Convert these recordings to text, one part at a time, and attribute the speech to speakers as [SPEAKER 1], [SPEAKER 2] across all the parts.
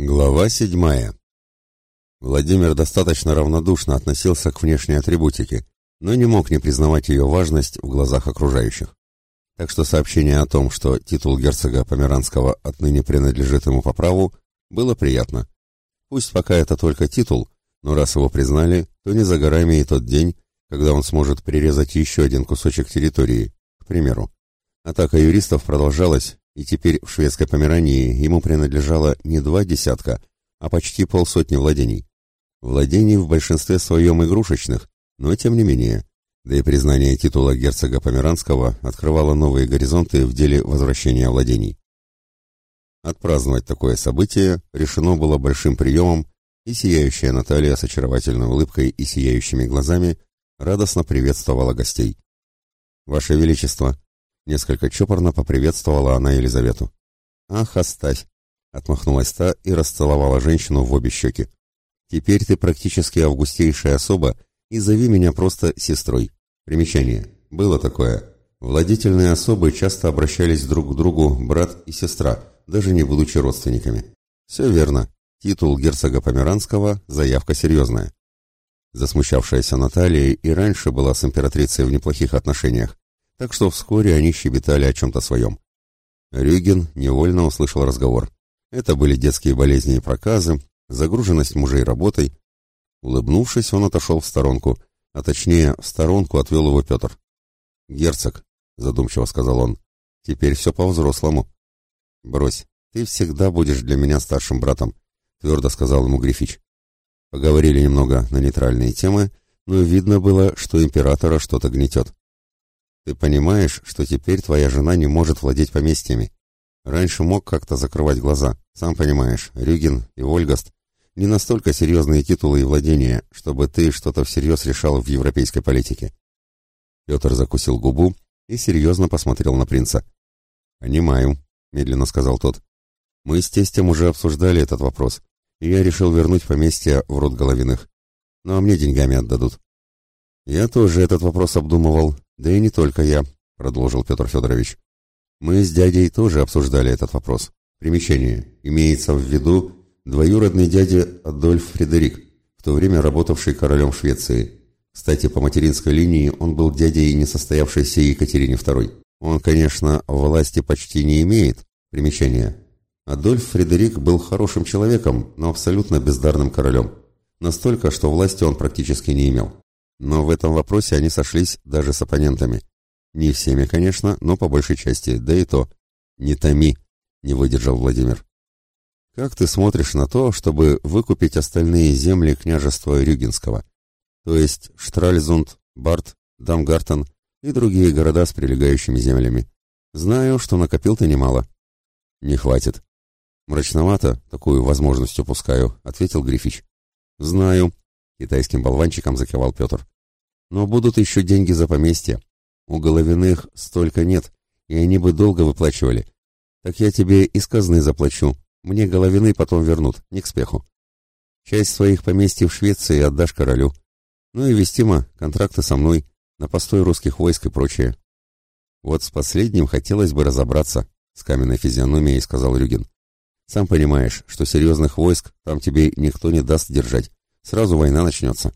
[SPEAKER 1] Глава седьмая. Владимир достаточно равнодушно относился к внешней атрибутике, но не мог не признавать ее важность в глазах окружающих. Так что сообщение о том, что титул герцога Померанского отныне принадлежит ему по праву, было приятно. Пусть пока это только титул, но раз его признали, то не за горами и тот день, когда он сможет прирезать еще один кусочек территории, к примеру. Атака юристов продолжалась, и теперь в шведской Померании ему принадлежало не два десятка, а почти полсотни владений. Владений в большинстве своем игрушечных, но тем не менее. Да и признание титула герцога Померанского открывало новые горизонты в деле возвращения владений. Отпраздновать такое событие решено было большим приемом, и сияющая Наталья с очаровательной улыбкой и сияющими глазами радостно приветствовала гостей. «Ваше Величество!» Несколько чопорно поприветствовала она Елизавету. «Ах, оставь!» — отмахнулась та и расцеловала женщину в обе щеки. «Теперь ты практически августейшая особа, и зови меня просто сестрой. Примечание. Было такое. Владительные особы часто обращались друг к другу брат и сестра, даже не будучи родственниками. Все верно. Титул герцога Померанского – заявка серьезная. Засмущавшаяся Наталья и раньше была с императрицей в неплохих отношениях, так что вскоре они щебетали о чем-то своем. Рюгин невольно услышал разговор. Это были детские болезни и проказы, загруженность мужей работой. Улыбнувшись, он отошел в сторонку, а точнее, в сторонку отвел его Петр. «Герцог», — задумчиво сказал он, — «теперь все по-взрослому». «Брось, ты всегда будешь для меня старшим братом», — твердо сказал ему Грифич. Поговорили немного на нейтральные темы, но видно было, что императора что-то гнетет. Ты понимаешь, что теперь твоя жена не может владеть поместьями. Раньше мог как-то закрывать глаза. Сам понимаешь, Рюгин и Вольгаст не настолько серьезные титулы и владения, чтобы ты что-то всерьез решал в европейской политике. Петр закусил губу и серьезно посмотрел на принца. «Понимаю», — медленно сказал тот. «Мы с тестем уже обсуждали этот вопрос, и я решил вернуть поместье в род Головиных. Ну а мне деньгами отдадут». «Я тоже этот вопрос обдумывал да и не только я, продолжил Петр Федорович. Мы с дядей тоже обсуждали этот вопрос. Примечание. Имеется в виду двоюродный дядя Адольф Фредерик, в то время работавший королем Швеции. Кстати, по материнской линии он был дядей несостоявшейся Екатерине II. Он, конечно, власти почти не имеет. Примечание. Адольф Фредерик был хорошим человеком, но абсолютно бездарным королем. Настолько, что власти он практически не имел. Но в этом вопросе они сошлись даже с оппонентами. Не всеми, конечно, но по большей части, да и то. «Не томи», — не выдержал Владимир. «Как ты смотришь на то, чтобы выкупить остальные земли княжества Рюгинского? То есть Штральзунд, Барт, Дамгартен и другие города с прилегающими землями. Знаю, что накопил ты немало». «Не хватит». «Мрачновато, такую возможность упускаю», — ответил Грифич. «Знаю», Китайским болванчиком закивал Петр. Но будут еще деньги за поместье. У Головиных столько нет, и они бы долго выплачивали. Так я тебе из казны заплачу. Мне Головины потом вернут, не к спеху. Часть своих поместьй в Швеции отдашь королю. Ну и вестимо, контракты со мной, на постой русских войск и прочее. Вот с последним хотелось бы разобраться, с каменной физиономией сказал Рюгин. Сам понимаешь, что серьезных войск там тебе никто не даст держать. Сразу война начнется.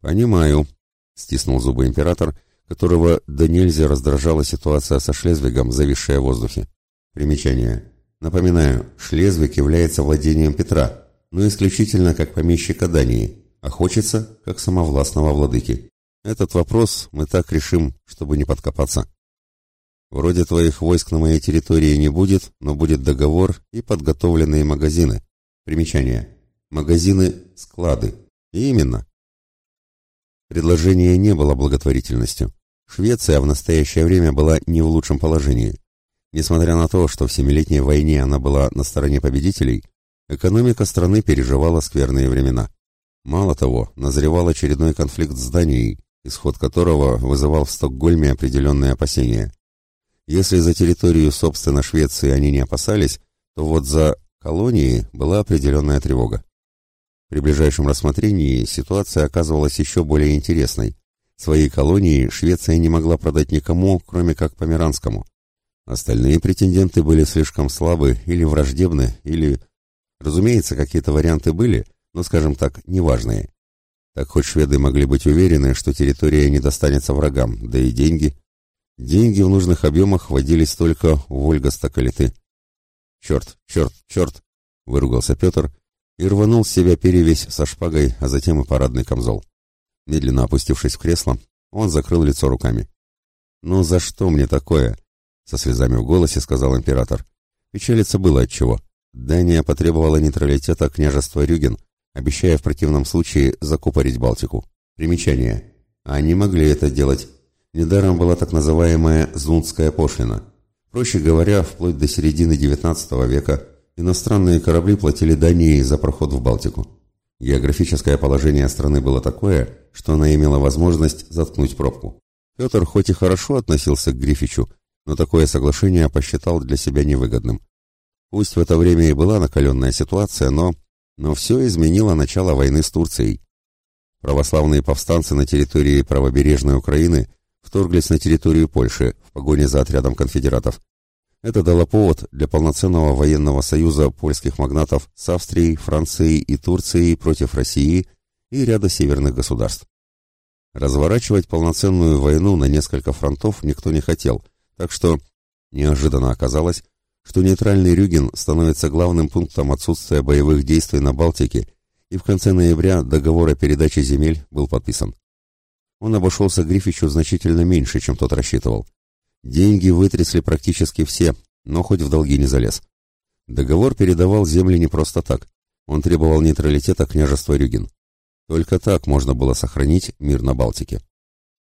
[SPEAKER 1] Понимаю, стиснул зубы император, которого до нельзя раздражала ситуация со Шлезвигом, зависшая в воздухе. Примечание. Напоминаю, Шлезвиг является владением Петра, но исключительно как помещика Дании, а хочется как самовластного владыки. Этот вопрос мы так решим, чтобы не подкопаться. Вроде твоих войск на моей территории не будет, но будет договор и подготовленные магазины. Примечание. Магазины – склады. Именно. Предложение не было благотворительностью. Швеция в настоящее время была не в лучшем положении. Несмотря на то, что в Семилетней войне она была на стороне победителей, экономика страны переживала скверные времена. Мало того, назревал очередной конфликт с Данией, исход которого вызывал в Стокгольме определенные опасения. Если за территорию, собственно, Швеции они не опасались, то вот за колонии была определенная тревога. При ближайшем рассмотрении ситуация оказывалась еще более интересной. Свои колонии Швеция не могла продать никому, кроме как Померанскому. Остальные претенденты были слишком слабы или враждебны, или... Разумеется, какие-то варианты были, но, скажем так, неважные. Так хоть шведы могли быть уверены, что территория не достанется врагам, да и деньги. Деньги в нужных объемах водились только у Ольгаста Калиты. «Черт, черт, черт!» — выругался Петр и рванул с себя перевесь со шпагой, а затем и парадный камзол. Медленно опустившись в кресло, он закрыл лицо руками. «Ну за что мне такое?» — со слезами в голосе сказал император. Печалиться было отчего. Дания потребовала нейтралитета княжества Рюген, обещая в противном случае закупорить Балтику. Примечание. Они могли это делать. Недаром была так называемая «зунская пошлина». Проще говоря, вплоть до середины XIX века иностранные корабли платили Дании за проход в Балтику. Географическое положение страны было такое, что она имела возможность заткнуть пробку. Петр хоть и хорошо относился к Грифичу, но такое соглашение посчитал для себя невыгодным. Пусть в это время и была накаленная ситуация, но но все изменило начало войны с Турцией. Православные повстанцы на территории правобережной Украины вторглись на территорию Польши в погоне за отрядом конфедератов. Это дало повод для полноценного военного союза польских магнатов с Австрией, Францией и Турцией против России и ряда северных государств. Разворачивать полноценную войну на несколько фронтов никто не хотел, так что неожиданно оказалось, что нейтральный Рюген становится главным пунктом отсутствия боевых действий на Балтике, и в конце ноября договор о передаче земель был подписан. Он обошелся Грифичу значительно меньше, чем тот рассчитывал. Деньги вытрясли практически все, но хоть в долги не залез. Договор передавал земли не просто так. Он требовал нейтралитета княжества Рюген. Только так можно было сохранить мир на Балтике.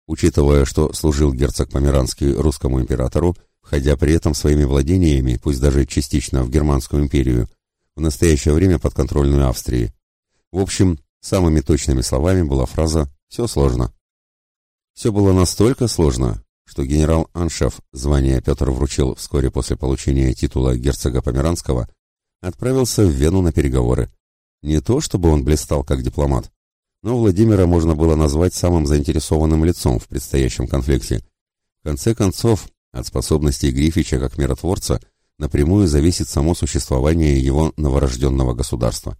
[SPEAKER 1] Учитывая, что служил герцог Померанский русскому императору, входя при этом своими владениями, пусть даже частично в Германскую империю, в настоящее время подконтрольную Австрии. В общем, самыми точными словами была фраза «все сложно». Все было настолько сложно, что генерал Аншеф, звание Петр вручил вскоре после получения титула герцога Померанского, отправился в Вену на переговоры. Не то чтобы он блистал как дипломат, но Владимира можно было назвать самым заинтересованным лицом в предстоящем конфликте. В конце концов, от способностей Грифича как миротворца напрямую зависит само существование его новорожденного государства.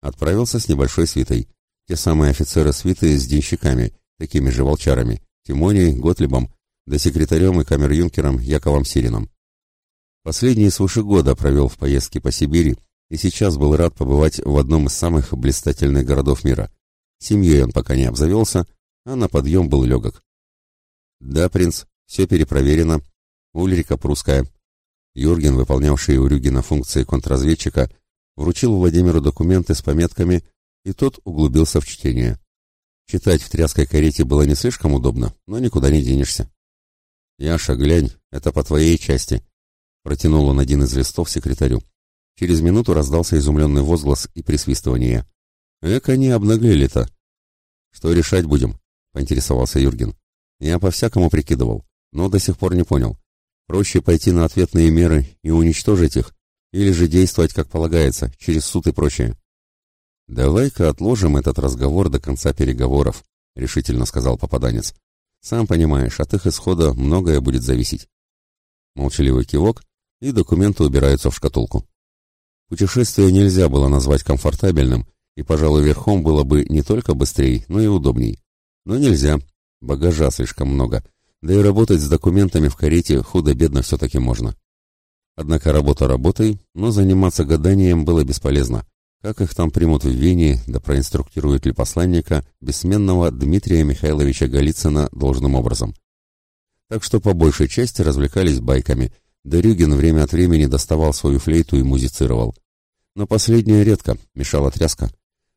[SPEAKER 1] Отправился с небольшой свитой. Те самые офицеры свиты с денщиками, такими же волчарами, Тимоней, Готлибом, да секретарем и камер-юнкером Яковом Сирином. Последний свыше года провел в поездке по Сибири и сейчас был рад побывать в одном из самых блистательных городов мира. Семьей он пока не обзавелся, а на подъем был легок. «Да, принц, все перепроверено. Ульрика Прусская. Юрген, выполнявший у Рюгина функции контрразведчика, вручил Владимиру документы с пометками, и тот углубился в чтение. Читать в тряской карете было не слишком удобно, но никуда не денешься. «Яша, глянь, это по твоей части», — протянул он один из листов секретарю. Через минуту раздался изумленный возглас и присвистывание. «Эк, они обнаглели-то!» «Что решать будем?» — поинтересовался Юрген. «Я по-всякому прикидывал но до сих пор не понял. Проще пойти на ответные меры и уничтожить их, или же действовать как полагается, через суд и прочее. «Давай-ка отложим этот разговор до конца переговоров», — решительно сказал попаданец. «Сам понимаешь, от их исхода многое будет зависеть». Молчаливый кивок, и документы убираются в шкатулку. Путешествие нельзя было назвать комфортабельным, и, пожалуй, верхом было бы не только быстрее, но и удобней. Но нельзя, багажа слишком много — да и работать с документами в карете худо-бедно все-таки можно. Однако работа работой, но заниматься гаданием было бесполезно. Как их там примут в Вене, да проинструктируют ли посланника, бессменного Дмитрия Михайловича Голицына должным образом. Так что по большей части развлекались байками, да Рюгин время от времени доставал свою флейту и музицировал. Но последнее редко, мешала тряска.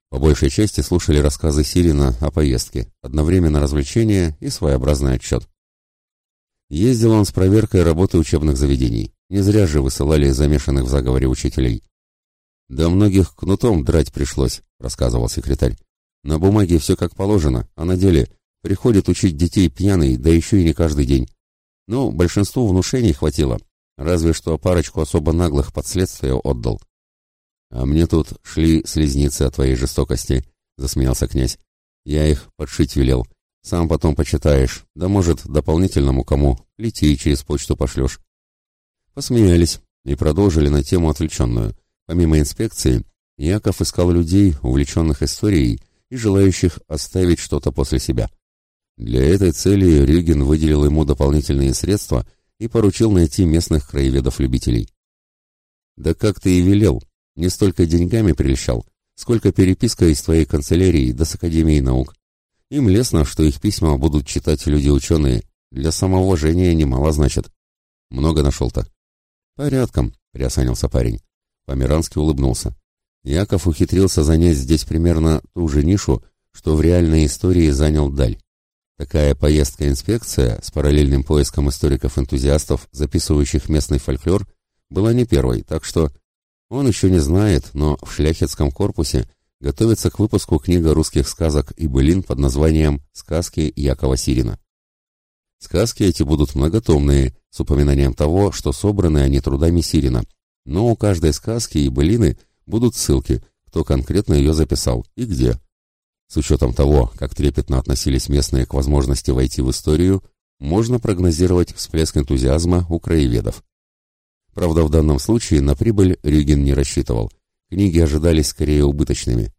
[SPEAKER 1] По большей части слушали рассказы Сирина о поездке, одновременно развлечения и своеобразный отчет. Ездил он с проверкой работы учебных заведений. Не зря же высылали замешанных в заговоре учителей. «Да многих кнутом драть пришлось», — рассказывал секретарь. «На бумаге все как положено, а на деле приходит учить детей пьяный, да еще и не каждый день. Ну, большинству внушений хватило, разве что парочку особо наглых под следствие отдал». «А мне тут шли слезницы от твоей жестокости», — засмеялся князь. «Я их подшить велел, сам потом почитаешь, да, может, дополнительному кому, лети через почту пошлешь. Посмеялись и продолжили на тему отвлеченную, Помимо инспекции, Яков искал людей, увлеченных историей и желающих оставить что-то после себя. Для этой цели Рюген выделил ему дополнительные средства и поручил найти местных краеведов-любителей. «Да как ты и велел, не столько деньгами прельщал, сколько переписка из твоей канцелярии до с Академией наук. Им лестно, что их письма будут читать люди-ученые, для самоуважения немало значит. Много нашел-то?» «Порядком», — приосанился парень. Померанский улыбнулся. Яков ухитрился занять здесь примерно ту же нишу, что в реальной истории занял Даль. Такая поездка-инспекция с параллельным поиском историков-энтузиастов, записывающих местный фольклор, была не первой, так что он еще не знает, но в шляхетском корпусе готовится к выпуску книга русских сказок и былин под названием «Сказки Якова Сирина». Сказки эти будут многотомные, с упоминанием того, что собраны они трудами Сирина, но у каждой сказки и былины будут ссылки, кто конкретно ее записал и где. С учетом того, как трепетно относились местные к возможности войти в историю, можно прогнозировать всплеск энтузиазма у краеведов. Правда, в данном случае на прибыль Рюгин не рассчитывал. Книги ожидались скорее убыточными.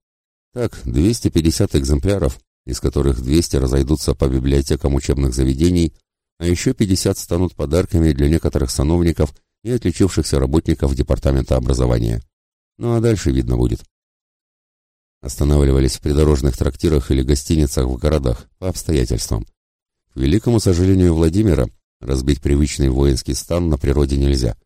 [SPEAKER 1] Так, 250 экземпляров, из которых 200 разойдутся по библиотекам учебных заведений, а еще 50 станут подарками для некоторых сановников и отличившихся работников Департамента образования. Ну а дальше видно будет. Останавливались в придорожных трактирах или гостиницах в городах, по обстоятельствам. К великому сожалению Владимира, разбить привычный воинский стан на природе нельзя.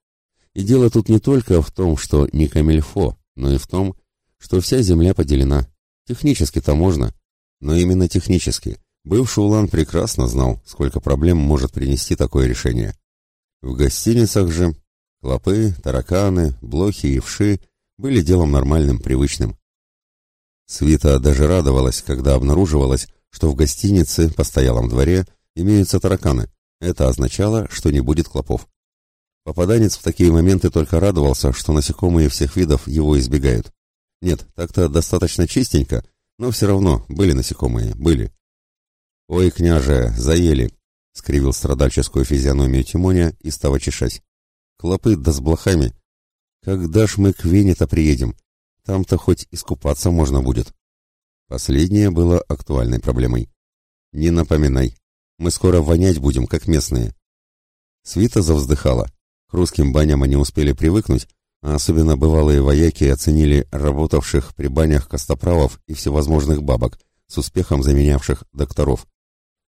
[SPEAKER 1] И дело тут не только в том, что не камильфо, но и в том, что вся земля поделена. Технически-то можно, но именно технически. Бывший Улан прекрасно знал, сколько проблем может принести такое решение. В гостиницах же клопы, тараканы, блохи и вши были делом нормальным, привычным. Свита даже радовалась, когда обнаруживалось, что в гостинице, постоялом дворе, имеются тараканы. Это означало, что не будет клопов. Попаданец в такие моменты только радовался, что насекомые всех видов его избегают. Нет, так-то достаточно чистенько, но все равно были насекомые, были. «Ой, княже, заели!» — скривил страдальческую физиономию Тимоня и става чешась. «Клопы да с блохами! Когда ж мы к Вене-то приедем? Там-то хоть искупаться можно будет. Последнее было актуальной проблемой. Не напоминай. Мы скоро вонять будем, как местные. Свита завздыхала. К русским баням они успели привыкнуть, а особенно бывалые вояки оценили работавших при банях костоправов и всевозможных бабок, с успехом заменявших докторов.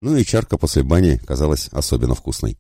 [SPEAKER 1] Ну и чарка после бани казалась особенно вкусной.